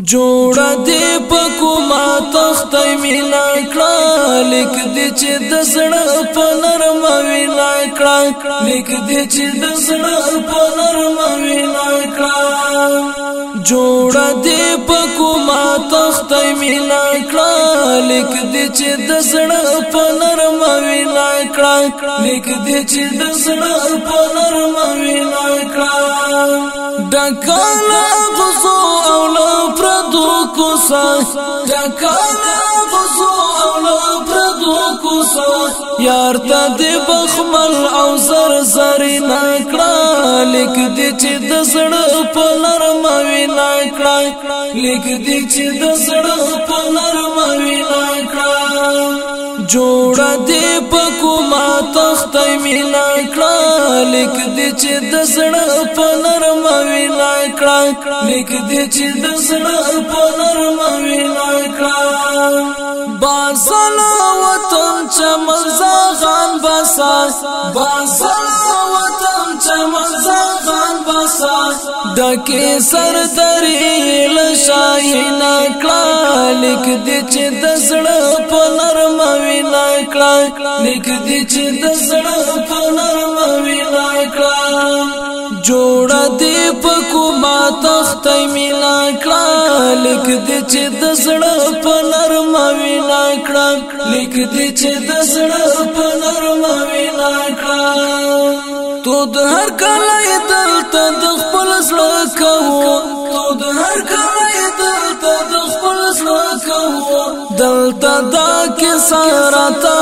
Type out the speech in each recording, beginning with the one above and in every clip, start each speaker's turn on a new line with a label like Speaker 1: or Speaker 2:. Speaker 1: جوړه دې پکو ما تخت مینا کړه لیک دې چې د زړه په نرم وینا کړه لیک دې چې د زړه په نرم وینا کړه جوړه دې پکو ما تخت مینا کړه لیک دې چې د زړه په نرم وینا کړه لیک دې چې د زړه په نرم وینا کړه ډکاله غزو او کوسا ټکانا بسو او له پردو کوسا یار ته د بخمل او زر زر نکړه لیک دې چې د زړه په نرمه وینا کړه لیک دې چې د زړه په نرمه وینا جوړ دې پکو ما تخت مینا کړه لیک دې چې د زړه په نرم وینا کړه لیک دې چې د زړه په نرم وینا کړه باسل وطن چمن زغان بسا باسل وطن چمن زغان بسا د کې سر درې لشاینه کړه لیک دې چې د زړه کړه لیک دې چې د زړه په نرم وینا کړه جوړ دې په کومه تخت مینا کړه لیک دې چې د زړه په نرم وینا کړه لیک دې چې د زړه په نرم وینا کړه تو د هر کله دلته د خپل زړه کوو تو د هر کله دلته د خپل زړه کوو دلته دا کې سره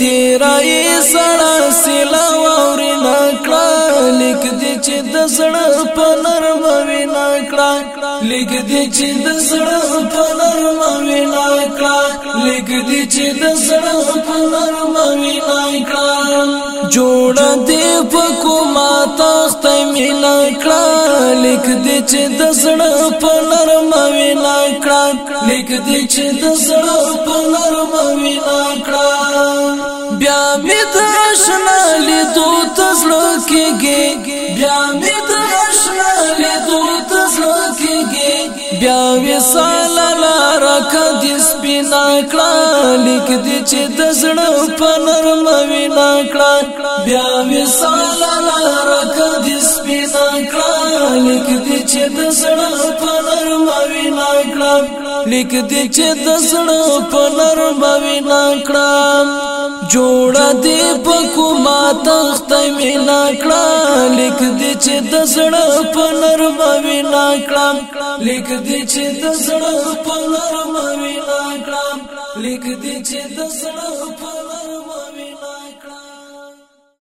Speaker 1: تیرای سړه سلا ووري نکړه لیک دې چې د زړه په نرمه وینا کړه لیک دې چې د زړه په نرمه وینا کړه لیک دې چې د زړه په نرمه وینا کړه جوړ دې په کومه تخت مینا کړه لیک دې چې د زړه په نرمه وینا کړه لیک دې چې د زړه په نرمه وینا کړه بیا د آشنا لیدو تزلو کېږي بیا مې د آشنا لیدو تزلو کېږي بیا وصال لارک د سپینا کړه لیک دې چې د زړه په نرم وینا کړه بیا وصال لارک د سپینا کړه لیک دې چې د زړه په نرم وینا کړه لیک دې چې د زړه په نرم وینا کړه جوړ دی پکو ما تخت مینا کړه لیک دی چې د زړه په نرم مینا کړه لیک دی چې د زړه په نرم مینا کړه لیک دی چې د زړه په